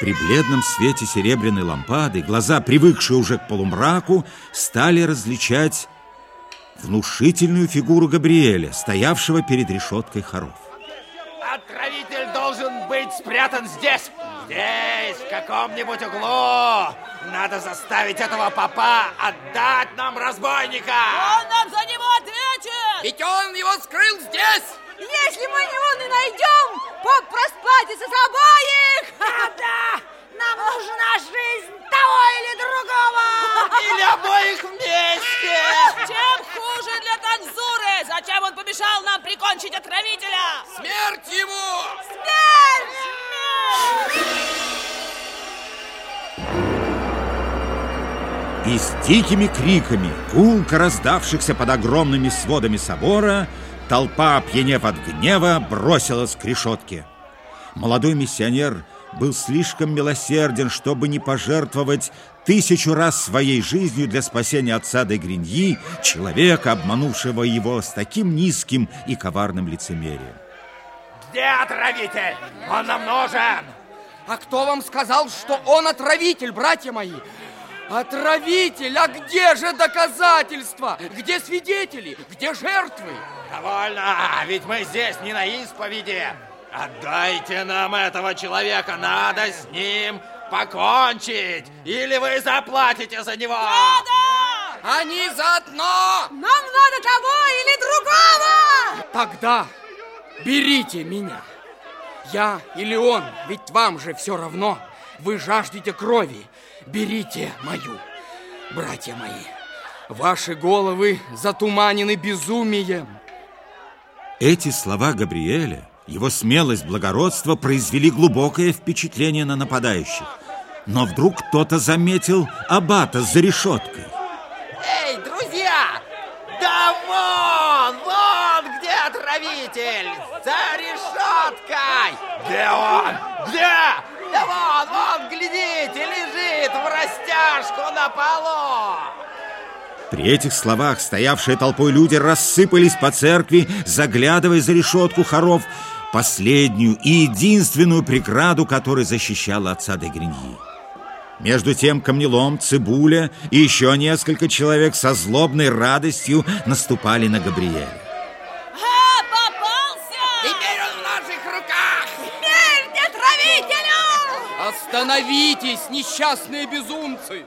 При бледном свете серебряной лампады глаза, привыкшие уже к полумраку, стали различать внушительную фигуру Габриэля, стоявшего перед решеткой хоров. Отравитель должен быть спрятан здесь, здесь, в каком-нибудь углу. Надо заставить этого папа отдать нам разбойника. Он нам за него ответит! Ведь он его скрыл здесь! Если мы его не найдем, поп расплатится за обоих! Да-да! Нам нужна жизнь того или другого! Или обоих вместе! Чем хуже для Танзуры! Зачем он помешал нам прикончить отравителя? Смерть ему! И с дикими криками, гулко раздавшихся под огромными сводами собора, толпа, опьянев от гнева, бросилась к решетке. Молодой миссионер был слишком милосерден, чтобы не пожертвовать тысячу раз своей жизнью для спасения отца де Гриньи, человека, обманувшего его с таким низким и коварным лицемерием. Где отравитель? Он нам нужен! А кто вам сказал, что он отравитель, братья мои? Отравитель! А где же доказательства? Где свидетели? Где жертвы? Довольно, ведь мы здесь не на исповеди. Отдайте нам этого человека, надо с ним покончить, или вы заплатите за него. Да! Они заодно! Нам надо того или другого! Тогда берите меня. Я или он, ведь вам же все равно. Вы жаждете крови. Берите мою, братья мои. Ваши головы затуманены безумием. Эти слова Габриэля, его смелость, благородство произвели глубокое впечатление на нападающих. Но вдруг кто-то заметил аббата за решеткой. Эй, друзья! Да вон, вон где отравитель! За решеткой! Где он? Где? Да вон, вон, глядите, лежит в растяжку на полу! При этих словах стоявшие толпой люди рассыпались по церкви, заглядывая за решетку хоров, последнюю и единственную преграду, которая защищала отца де Гриньи. Между тем камнелом, Цибуля и еще несколько человек со злобной радостью наступали на Габриэля. А, попался! Теперь он в наших руках! Смерть отравителю! Остановитесь, несчастные безумцы!